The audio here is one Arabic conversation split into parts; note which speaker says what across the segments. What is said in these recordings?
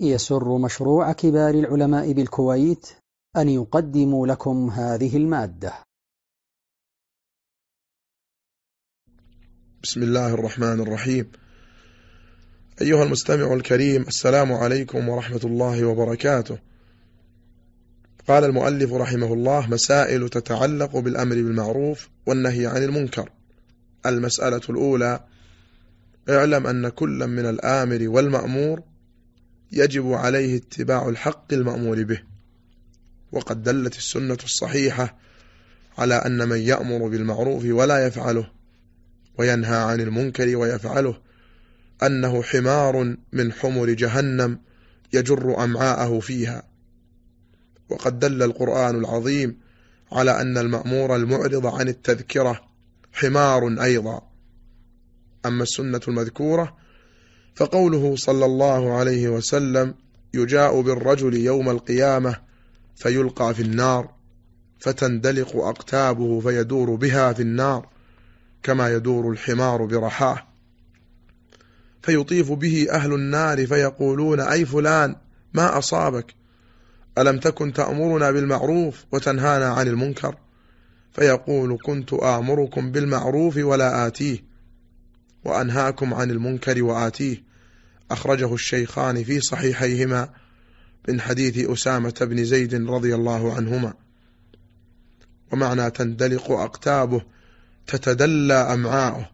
Speaker 1: يسر مشروع كبار العلماء بالكويت أن يقدم لكم هذه المادة.
Speaker 2: بسم الله الرحمن الرحيم. أيها المستمع الكريم السلام عليكم ورحمة الله وبركاته. قال المؤلف رحمه الله مسائل تتعلق بالأمر بالمعروف والنهي عن المنكر. المسألة الأولى اعلم أن كل من الآمر والمأمور يجب عليه اتباع الحق المأمور به. وقد دلت السنة الصحيحة على أن من يأمر بالمعروف ولا يفعله وينهى عن المنكر ويفعله أنه حمار من حمر جهنم يجر أمعاءه فيها. وقد دل القرآن العظيم على أن المأمور المعرض عن التذكرة حمار أيضا. أما السنة المذكورة فقوله صلى الله عليه وسلم يجاء بالرجل يوم القيامة فيلقى في النار فتندلق أقتابه فيدور بها في النار كما يدور الحمار برحاه. فيطيف به أهل النار فيقولون أي فلان ما أصابك؟ ألم تكن تأمرنا بالمعروف وتنهانا عن المنكر؟ فيقول كنت آمركم بالمعروف ولا آتيه وأنهاكم عن المنكر وآتيه. أخرجه الشيخان في صحيحيهما من حديث أسامة بن زيد رضي الله عنهما. ومعنى تندلق أقتابه تتدلى أمعاؤه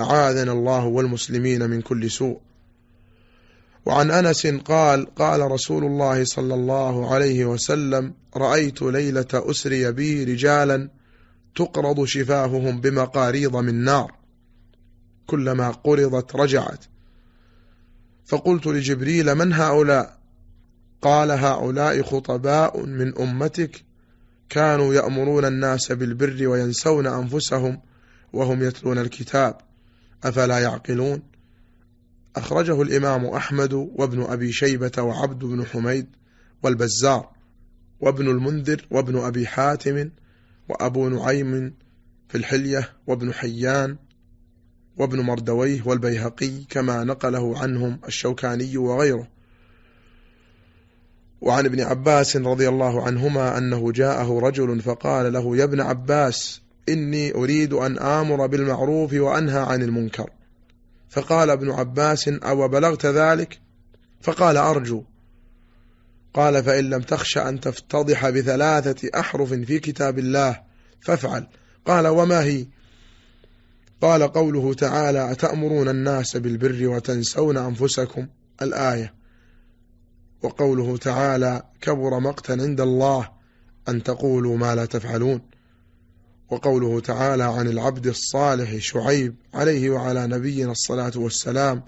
Speaker 2: أعاذنا الله والمسلمين من كل سوء. وعن أنس قال قال رسول الله صلى الله عليه وسلم رأيت ليلة أسري بي رجالا تقرض شفاههم بمقاريض من نار. كلما قرضت رجعت. فقلت لجبريل من هؤلاء؟ قال هؤلاء خطباء من أمتك. كانوا يأمرون الناس بالبر وينسون أنفسهم وهم يتلون الكتاب. أفلا يعقلون؟ أخرجه الإمام أحمد وابن أبي شيبة وعبد بن حميد والبزار وابن المنذر وابن أبي حاتم وأبو نعيم في الحلية وابن حيان وابن مردويه والبيهقي كما نقله عنهم الشوكاني وغيره. وعن ابن عباس رضي الله عنهما أنه جاءه رجل فقال له يا ابن عباس إني أريد أن آمر بالمعروف وأنهى عن المنكر. فقال ابن عباس أو بلغت ذلك؟ فقال أرجو. قال فإن لم تخش أن تفتضح بثلاثة أحرف في كتاب الله فافعل. قال وما هي؟ قال قوله تعالى أتأمرون الناس بالبر وتنسون أنفسكم؟ الآية. وقوله تعالى كبر مقتا عند الله أن تقولوا ما لا تفعلون. وقوله تعالى عن العبد الصالح شعيب عليه وعلى نبينا الصلاة والسلام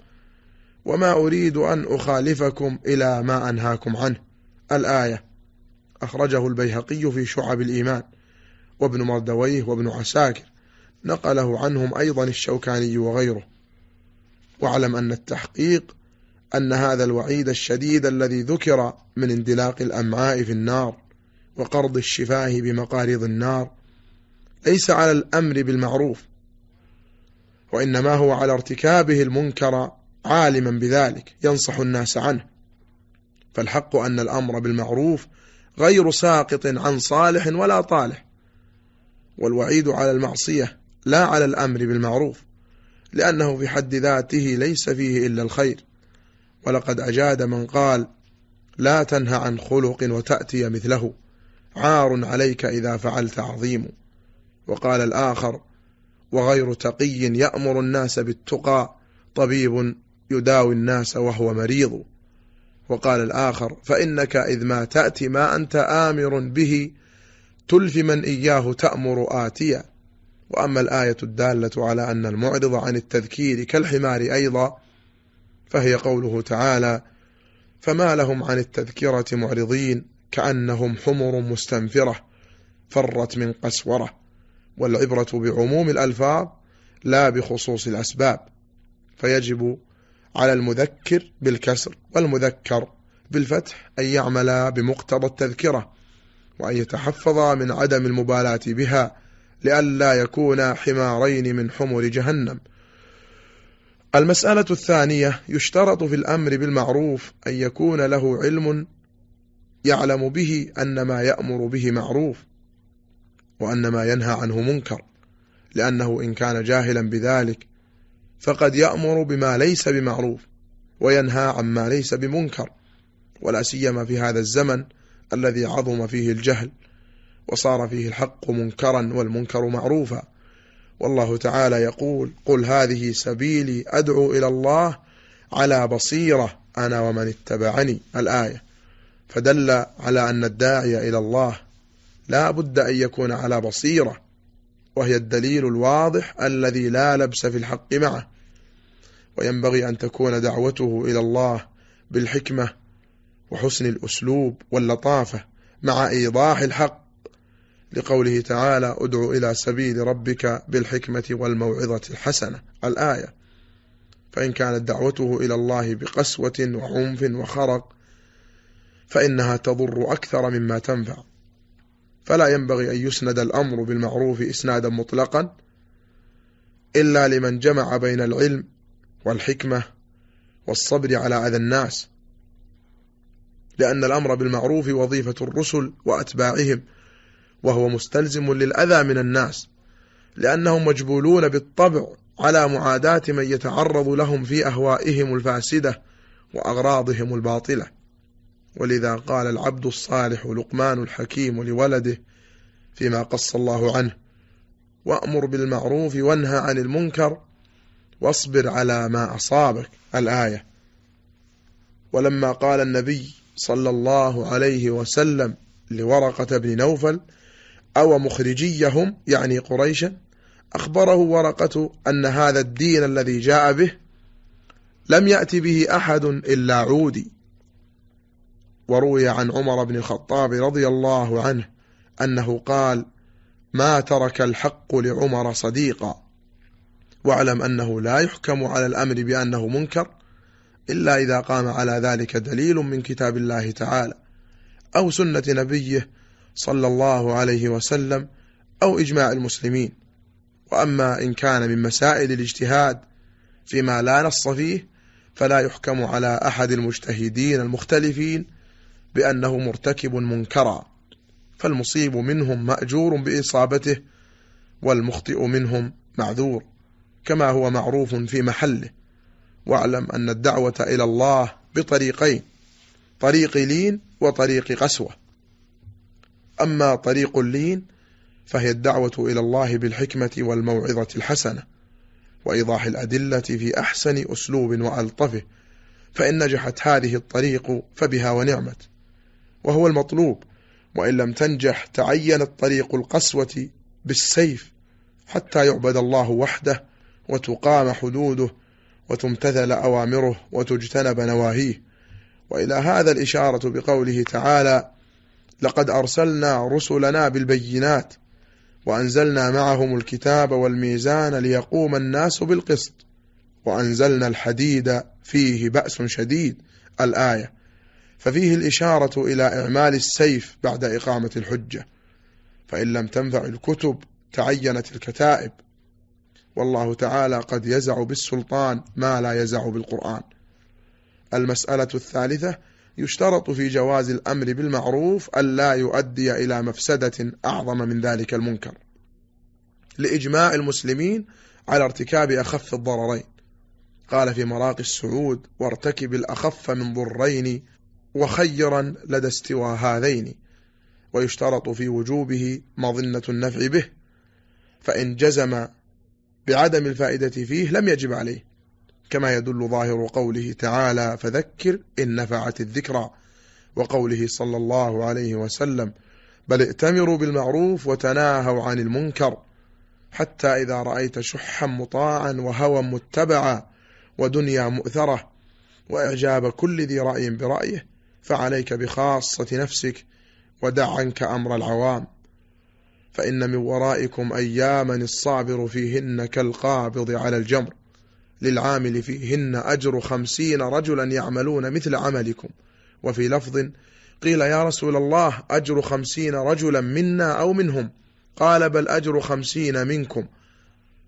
Speaker 2: وما أريد أن أخالفكم إلى ما أنهاكم عنه. الآية. أخرجه البيهقي في شعب الإيمان وابن مردويه وابن عساكر. نقله عنهم أيضا الشوكاني وغيره. واعلم أن التحقيق أن هذا الوعيد الشديد الذي ذكر من اندلاق الأمعاء في النار وقرض الشفاه بمقارض النار ليس على الأمر بالمعروف وإنما هو على ارتكابه المنكر عالما بذلك ينصح الناس عنه. فالحق أن الأمر بالمعروف غير ساقط عن صالح ولا طالح والوعيد على المعصية لا على الأمر بالمعروف لأنه في حد ذاته ليس فيه إلا الخير. ولقد أجاد من قال لا تنهى عن خلق وتأتي مثله عار عليك إذا فعلت عظيم. وقال الآخر وغير تقي يأمر الناس بالتقى طبيب يداوي الناس وهو مريض. وقال الآخر فإنك إذ ما تأتي ما أنت آمر به تلف من إياه تأمر آتيا. وأما الآية الدالة على أن المعرض عن التذكير كالحمار أيضا فهي قوله تعالى فما لهم عن التذكرة معرضين كأنهم حمر مستنفرة فرت من قسورة والعبرة بعموم الألفاظ لا بخصوص الأسباب فيجب على المذكر بالكسر والمذكر بالفتح أن يعمل بمقتضى التذكرة وأن يتحفظ من عدم المبالاة بها لئلا يكون حمارين من حمر جهنم. المسألة الثانية يشترط في الأمر بالمعروف أن يكون له علم يعلم به أن ما يأمر به معروف وأن ما ينهى عنه منكر لأنه إن كان جاهلا بذلك فقد يأمر بما ليس بمعروف وينهى عما ليس بمنكر ولا سيما في هذا الزمن الذي عظم فيه الجهل. وصار فيه الحق منكرا والمنكر معروفا. والله تعالى يقول قل هذه سبيلي أدعو إلى الله على بصيرة أنا ومن اتبعني. الآية فدل على أن الداعي إلى الله لا بد أن يكون على بصيرة وهي الدليل الواضح الذي لا لبس في الحق معه. وينبغي أن تكون دعوته إلى الله بالحكمة وحسن الأسلوب واللطافة مع إيضاح الحق. لقوله تعالى ادع إلى سبيل ربك بالحكمة والموعظة الحسنة. الآية فإن كانت دعوته إلى الله بقسوة وعنف وخرق فإنها تضر أكثر مما تنفع. فلا ينبغي أن يسند الأمر بالمعروف إسنادا مطلقا إلا لمن جمع بين العلم والحكمة والصبر على أذى الناس لأن الأمر بالمعروف وظيفة الرسل وأتباعهم. وهو مستلزم للأذى من الناس لأنهم مجبولون بالطبع على معاداة من يتعرض لهم في أهوائهم الفاسدة وأغراضهم الباطلة. ولذا قال العبد الصالح لقمان الحكيم لولده فيما قص الله عنه وأمر بالمعروف وانهى عن المنكر واصبر على ما أصابك. الآية ولما قال النبي صلى الله عليه وسلم لورقة بن نوفل أو مخرجيهم يعني قريشا أخبره ورقة أن هذا الدين الذي جاء به لم يأتي به أحد إلا عودي. وروي عن عمر بن الخطاب رضي الله عنه أنه قال ما ترك الحق لعمر صديقا واعلم أنه لا يحكم على الأمر بأنه منكر إلا إذا قام على ذلك دليل من كتاب الله تعالى أو سنة نبيه صلى الله عليه وسلم أو إجماع المسلمين. وأما إن كان من مسائل الاجتهاد فيما لا نص فيه فلا يحكم على أحد المجتهدين المختلفين بأنه مرتكب منكرا فالمصيب منهم مأجور بإصابته والمخطئ منهم معذور كما هو معروف في محله. واعلم أن الدعوة إلى الله بطريقين طريق لين وطريق قسوة. أما طريق اللين فهي الدعوة إلى الله بالحكمة والموعظة الحسنة وإيضاح الأدلة في أحسن أسلوب وألطفه فإن نجحت هذه الطريق فبها ونعمت وهو المطلوب وإن لم تنجح تعينت طريق القسوة بالسيف حتى يعبد الله وحده وتقام حدوده وتمتثل أوامره وتجتنب نواهيه وإلى هذا الإشارة بقوله تعالى لقد أرسلنا رسلنا بالبينات وأنزلنا معهم الكتاب والميزان ليقوم الناس بالقسط وأنزلنا الحديد فيه بأس شديد الآية. ففيه الإشارة إلى إعمال السيف بعد إقامة الحجة. فإن لم تنفع الكتب تعينت الكتائب. والله تعالى قد يزع بالسلطان ما لا يزع بالقرآن. المسألة الثالثة يشترط في جواز الأمر بالمعروف ألا يؤدي إلى مفسدة أعظم من ذلك المنكر لإجماع المسلمين على ارتكاب أخف الضررين. قال في مراقي السعود وارتكب الأخف من ضرين وخيرا لدى استوى هذين ويشترط في وجوبه مظنة النفع به فإن جزم بعدم الفائدة فيه لم يجب عليه. كما يدل ظاهر قوله تعالى فذكر إن نفعت الذكرى وقوله صلى الله عليه وسلم بل ائتمروا بالمعروف وتناهوا عن المنكر حتى إذا رأيت شحا مطاعا وهوى متبعا ودنيا مؤثرة وإعجاب كل ذي رأي برأيه فعليك بخاصة نفسك ودع عنك أمر العوام فإن من ورائكم أياما الصابر فيهن كالقابض على الجمر للعامل فيهن أجر خمسين رجلا يعملون مثل عملكم. وفي لفظ قيل يا رسول الله أجر خمسين رجلا منا أو منهم. قال بل أجر خمسين منكم.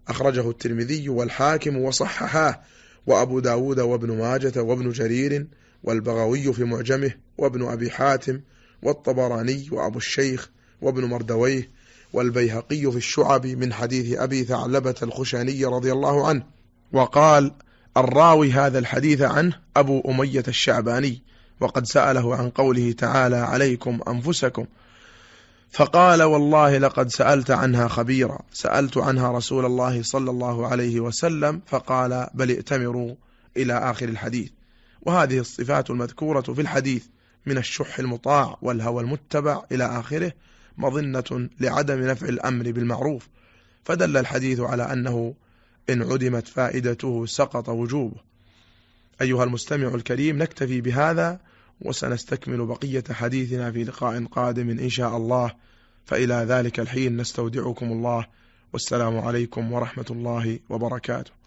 Speaker 2: أخرجه الترمذي والحاكم وصححاه. وأبو داود وابن ماجة وابن جرير والبغوي في معجمه وابن أبي حاتم والطبراني وأبو الشيخ وابن مردويه والبيهقي في الشعب من حديث أبي ثعلبة الخشاني رضي الله عنه. وقال الراوي هذا الحديث عنه أبو أمية الشعباني وقد سأله عن قوله تعالى عليكم أنفسكم. فقال والله لقد سألت عنها خبيرا سألت عنها رسول الله صلى الله عليه وسلم فقال بل ائتمروا إلى آخر الحديث. وهذه الصفات المذكورة في الحديث من الشح المطاع والهوى المتبع إلى آخره مظنة لعدم نفع الأمر بالمعروف. فدل الحديث على أنه إن عدمت فائدته سقط وجوبه. أيها المستمع الكريم نكتفي بهذا وسنستكمل بقية حديثنا في لقاء قادم إن شاء الله. فإلى ذلك الحين نستودعكم الله. والسلام عليكم ورحمة الله وبركاته.